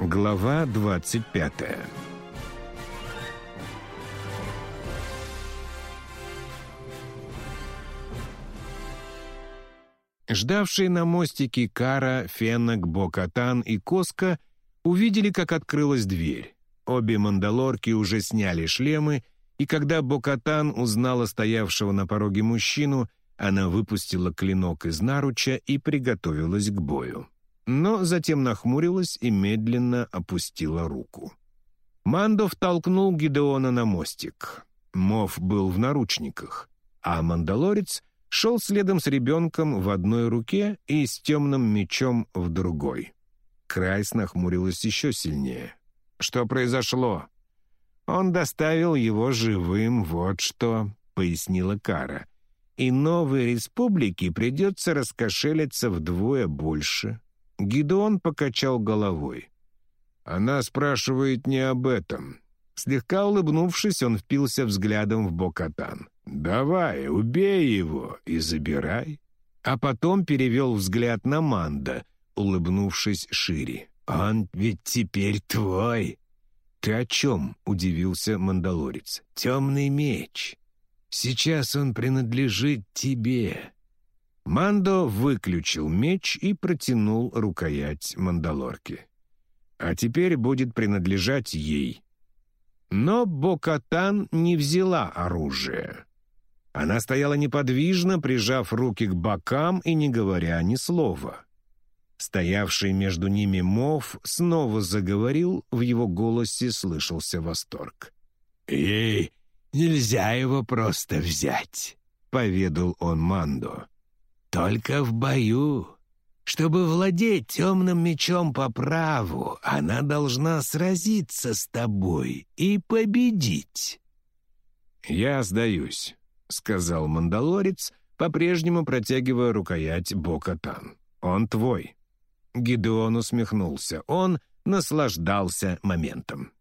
Глава 25 Ждавшие на мостике Кара, Феннек, Бокатан и Коска увидели, как открылась дверь. Обе мандалорки уже сняли шлемы, и когда Бокатан узнала стоявшего на пороге мужчину, она выпустила клинок из наруча и приготовилась к бою. Но затем нахмурилась и медленно опустила руку. Мандо втолкнул Гидеона на мостик. Мов был в наручниках, а мандалорец шел следом с ребенком в одной руке и с темным мечом в другой. Крайс нахмурилась еще сильнее. «Что произошло?» «Он доставил его живым, вот что», — пояснила Кара. «И новой республике придется раскошелиться вдвое больше». Гидеон покачал головой. «Она спрашивает не об этом». Слегка улыбнувшись, он впился взглядом в Бокатан. «Давай, убей его и забирай». А потом перевел взгляд на Манда, улыбнувшись шире. «Он ведь теперь твой!» «Ты о чем?» — удивился Мандалорец. «Темный меч. Сейчас он принадлежит тебе». Мандо выключил меч и протянул рукоять Мандалорке. «А теперь будет принадлежать ей». Но Бокатан не взяла оружие. Она стояла неподвижно, прижав руки к бокам и не говоря ни слова. Стоявший между ними Мов снова заговорил, в его голосе слышался восторг. «Ей нельзя его просто взять», — поведал он Мандо. «Только в бою. Чтобы владеть темным мечом по праву, она должна сразиться с тобой и победить». «Я сдаюсь», — сказал Мандалорец, по-прежнему протягивая рукоять Бокатан. «Он твой». Гидеон усмехнулся. Он наслаждался моментом.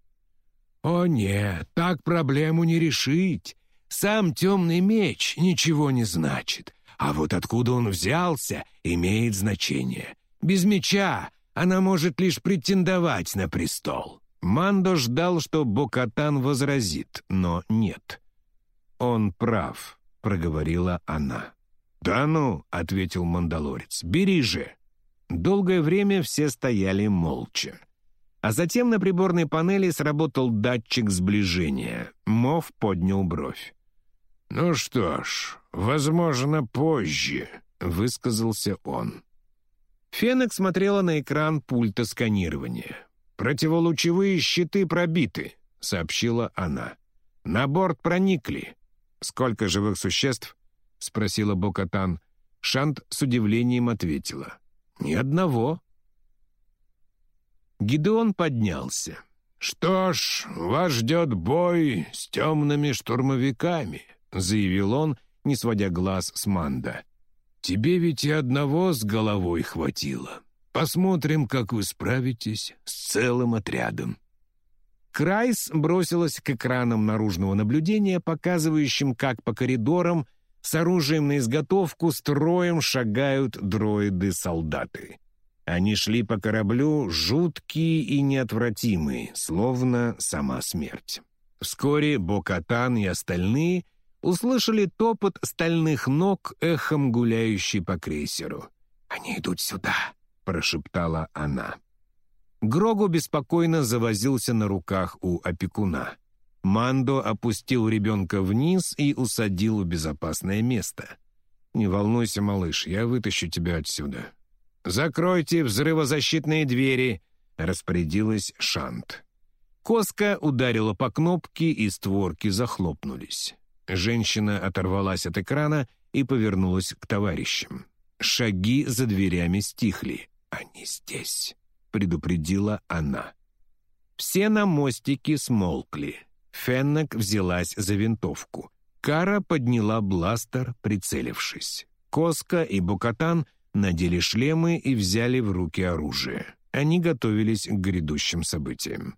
«О нет, так проблему не решить. Сам темный меч ничего не значит. А вот откуда он взялся, имеет значение. Без меча она может лишь претендовать на престол». Мандо ждал, что Бокатан возразит, но нет. «Он прав», — проговорила она. «Да ну», — ответил Мандалорец, — «бери же». Долгое время все стояли молча. А затем на приборной панели сработал датчик сближения. Мов поднял бровь. «Ну что ж, возможно, позже», — высказался он. Фенек смотрела на экран пульта сканирования. «Противолучевые щиты пробиты», — сообщила она. «На борт проникли». «Сколько живых существ?» — спросила Бокатан. Шант с удивлением ответила. «Ни одного». Гидеон поднялся. «Что ж, вас ждет бой с темными штурмовиками», — заявил он, не сводя глаз с Манда. «Тебе ведь и одного с головой хватило. Посмотрим, как вы справитесь с целым отрядом». Крайс бросилась к экранам наружного наблюдения, показывающим, как по коридорам — с оружием на изготовку строем шагают дроиды-солдаты. Они шли по кораблю жуткие и неотвратимые, словно сама смерть. Вскоре Бокатан и остальные услышали топот стальных ног, эхом гуляющий по крейсеру. «Они идут сюда», — прошептала она. Грогу беспокойно завозился на руках у опекуна. Мандо опустил ребенка вниз и усадил в безопасное место. «Не волнуйся, малыш, я вытащу тебя отсюда». «Закройте взрывозащитные двери», — распорядилась Шант. Коска ударила по кнопке, и створки захлопнулись. Женщина оторвалась от экрана и повернулась к товарищам. Шаги за дверями стихли. «Они здесь», — предупредила она. Все на мостике смолкли. Феннек взялась за винтовку. Кара подняла бластер, прицелившись. Коска и Букатан надели шлемы и взяли в руки оружие. Они готовились к грядущим событиям.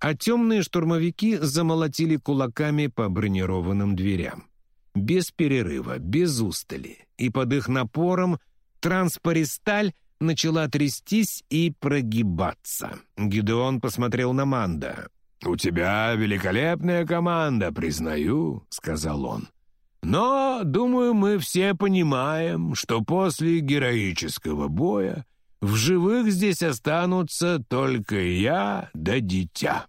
А темные штурмовики замолотили кулаками по бронированным дверям. Без перерыва, без устали. И под их напором транспористаль начала трястись и прогибаться. Гидеон посмотрел на Манда. «У тебя великолепная команда, признаю», — сказал он. «Но, думаю, мы все понимаем, что после героического боя в живых здесь останутся только я да дитя».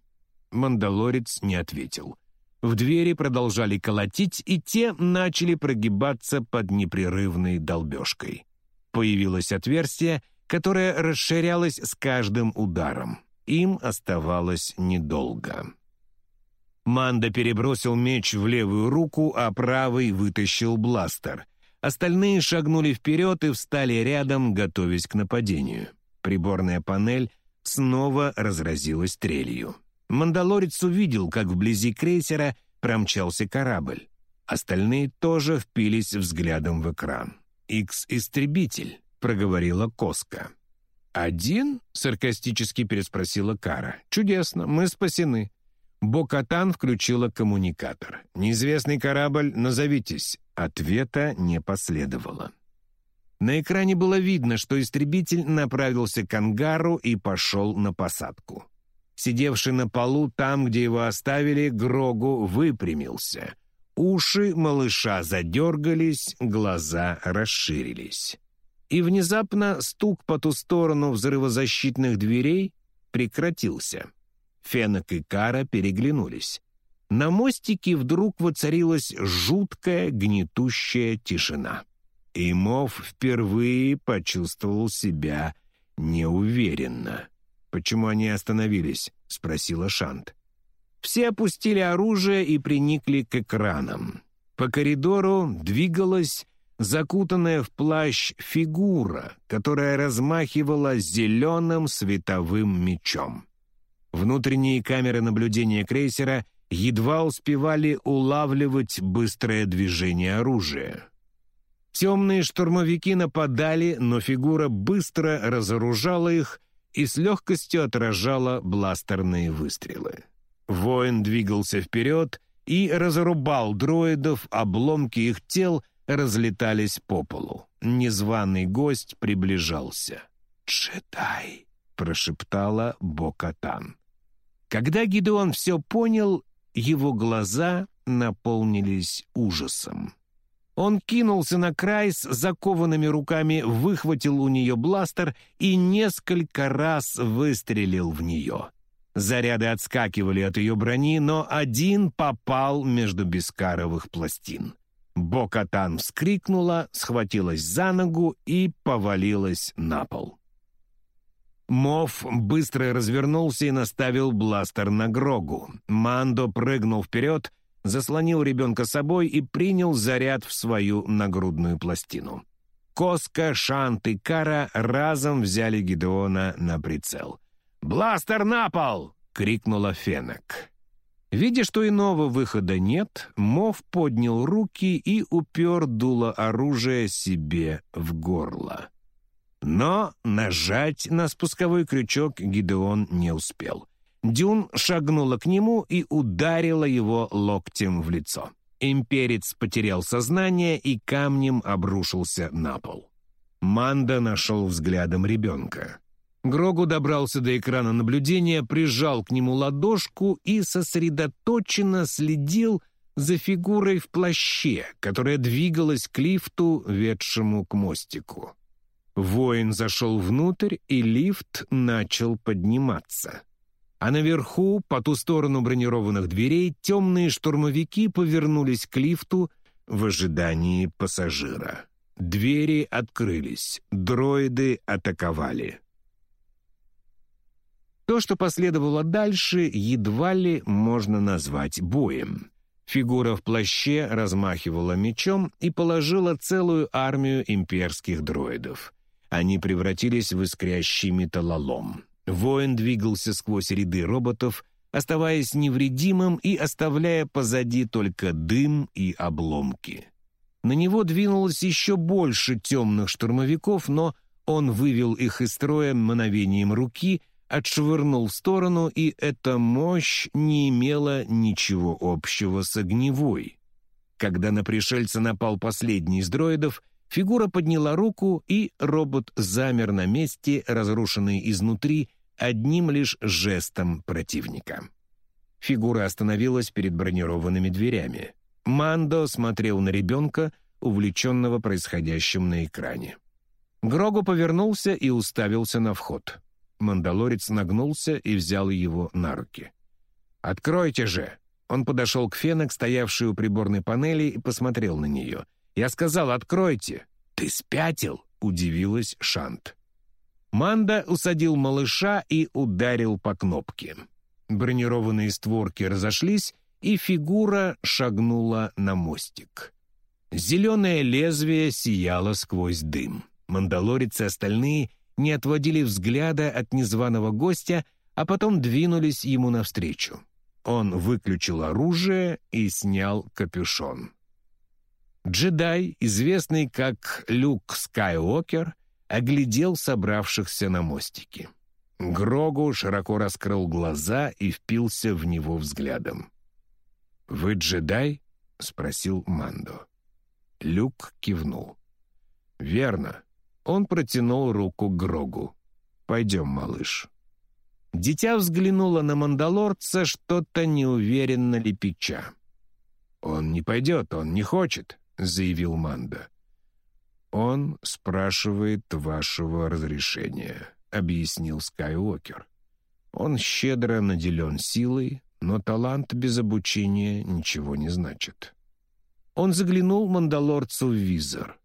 Мандалорец не ответил. В двери продолжали колотить, и те начали прогибаться под непрерывной долбежкой. Появилось отверстие, которое расширялось с каждым ударом. Им оставалось недолго. Манда перебросил меч в левую руку, а правый вытащил бластер. Остальные шагнули вперед и встали рядом, готовясь к нападению. Приборная панель снова разразилась трелью. Мандалорец увидел, как вблизи крейсера промчался корабль. Остальные тоже впились взглядом в экран. «Икс-истребитель», — проговорила Коска. «Один?» — саркастически переспросила Кара. «Чудесно, мы спасены». Бокатан включила коммуникатор. «Неизвестный корабль, назовитесь». Ответа не последовало. На экране было видно, что истребитель направился к ангару и пошел на посадку. Сидевший на полу там, где его оставили, Грогу выпрямился. Уши малыша задергались, глаза расширились. И внезапно стук по ту сторону взрывозащитных дверей прекратился. Фенок и Кара переглянулись. На мостике вдруг воцарилась жуткая гнетущая тишина. И Мов впервые почувствовал себя неуверенно. «Почему они остановились?» — спросила Шант. Все опустили оружие и приникли к экранам. По коридору двигалась закутанная в плащ фигура, которая размахивала зеленым световым мечом. Внутренние камеры наблюдения крейсера едва успевали улавливать быстрое движение оружия. Темные штурмовики нападали, но фигура быстро разоружала их и с легкостью отражала бластерные выстрелы. Воин двигался вперед и разрубал дроидов, обломки их тел разлетались по полу. Незваный гость приближался. «Джедай!» — прошептала Бокатан. Когда Гидеон все понял, его глаза наполнились ужасом. Он кинулся на край с закованными руками, выхватил у нее бластер и несколько раз выстрелил в нее. Заряды отскакивали от ее брони, но один попал между бескаровых пластин. Бокатан вскрикнула, схватилась за ногу и повалилась на пол. Мов быстро развернулся и наставил бластер на Грогу. Мандо прыгнул вперед, заслонил ребенка собой и принял заряд в свою нагрудную пластину. Коска, Шант и Кара разом взяли Гидеона на прицел. «Бластер на пол!» — крикнула Фенек. Видя, что иного выхода нет, Мов поднял руки и упер дуло оружия себе в горло. Но нажать на спусковой крючок Гидеон не успел. Дюн шагнула к нему и ударила его локтем в лицо. Имперец потерял сознание и камнем обрушился на пол. Манда нашел взглядом ребенка. Грогу добрался до экрана наблюдения, прижал к нему ладошку и сосредоточенно следил за фигурой в плаще, которая двигалась к лифту, ведшему к мостику. Воин зашел внутрь, и лифт начал подниматься. А наверху, по ту сторону бронированных дверей, темные штурмовики повернулись к лифту в ожидании пассажира. Двери открылись, дроиды атаковали. То, что последовало дальше, едва ли можно назвать боем. Фигура в плаще размахивала мечом и положила целую армию имперских дроидов. Они превратились в искрящий металлолом. Воин двигался сквозь ряды роботов, оставаясь невредимым и оставляя позади только дым и обломки. На него двинулось еще больше темных штурмовиков, но он вывел их из строя мгновением руки отшвырнул в сторону, и эта мощь не имела ничего общего с огневой. Когда на пришельца напал последний из дроидов, Фигура подняла руку, и робот замер на месте, разрушенный изнутри, одним лишь жестом противника. Фигура остановилась перед бронированными дверями. Мандо смотрел на ребенка, увлеченного происходящим на экране. Грогу повернулся и уставился на вход. Мандалорец нагнулся и взял его на руки. «Откройте же!» Он подошел к Фенок, стоявшей у приборной панели, и посмотрел на нее. «Я сказал, откройте!» «Ты спятил?» — удивилась Шант. Манда усадил малыша и ударил по кнопке. Бронированные створки разошлись, и фигура шагнула на мостик. Зеленое лезвие сияло сквозь дым. Мандалорец и остальные не отводили взгляда от незваного гостя, а потом двинулись ему навстречу. Он выключил оружие и снял капюшон. Джедай, известный как Люк Скайуокер, оглядел собравшихся на мостике. Грогу широко раскрыл глаза и впился в него взглядом. «Вы джедай?» — спросил Мандо. Люк кивнул. «Верно». Он протянул руку Грогу. «Пойдем, малыш». Дитя взглянуло на Мандалорца, что-то неуверенно лепеча. «Он не пойдет, он не хочет», — заявил Манда. «Он спрашивает вашего разрешения», — объяснил Скайуокер. «Он щедро наделен силой, но талант без обучения ничего не значит». Он заглянул Мандалорцу в визор.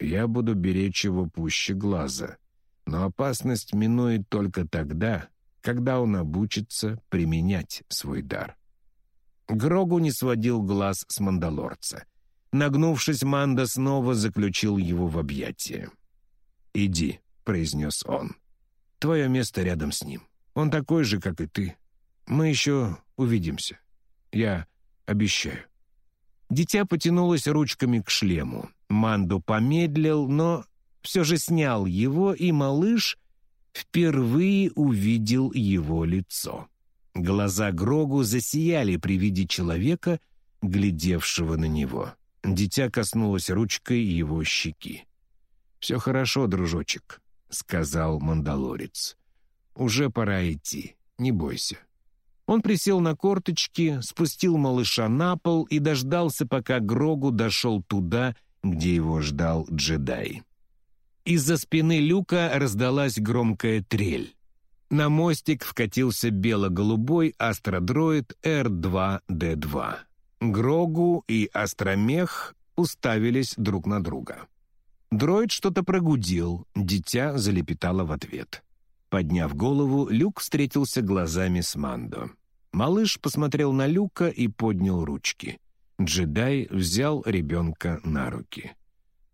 «Я буду беречь его пуще глаза, но опасность минует только тогда, когда он обучится применять свой дар». Грогу не сводил глаз с Мандалорца. Нагнувшись, Манда снова заключил его в объятия. «Иди», — произнес он. «Твое место рядом с ним. Он такой же, как и ты. Мы еще увидимся. Я обещаю». Дитя потянулось ручками к шлему. Манду помедлил, но все же снял его, и малыш впервые увидел его лицо. Глаза Грогу засияли при виде человека, глядевшего на него. Дитя коснулось ручкой его щеки. «Все хорошо, дружочек», — сказал мандалорец. «Уже пора идти, не бойся». Он присел на корточки, спустил малыша на пол и дождался, пока Грогу дошел туда, где его ждал джедай. Из-за спины люка раздалась громкая трель. На мостик вкатился бело-голубой астродроид R2-D2. Грогу и Астромех уставились друг на друга. Дроид что-то прогудел, дитя залепетало в ответ. Подняв голову, Люк встретился глазами с Мандо. Малыш посмотрел на Люка и поднял ручки. Джедай взял ребенка на руки.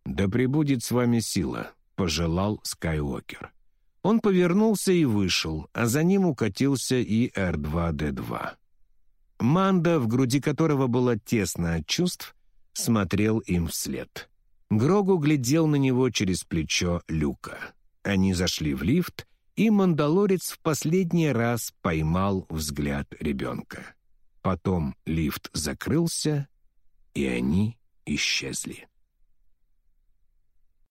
«Да пребудет с вами сила», — пожелал Скайуокер. Он повернулся и вышел, а за ним укатился и Р-2-Д-2. Манда, в груди которого было тесно от чувств, смотрел им вслед. Грогу глядел на него через плечо Люка. Они зашли в лифт, и мандалорец в последний раз поймал взгляд ребенка. Потом лифт закрылся, и они исчезли.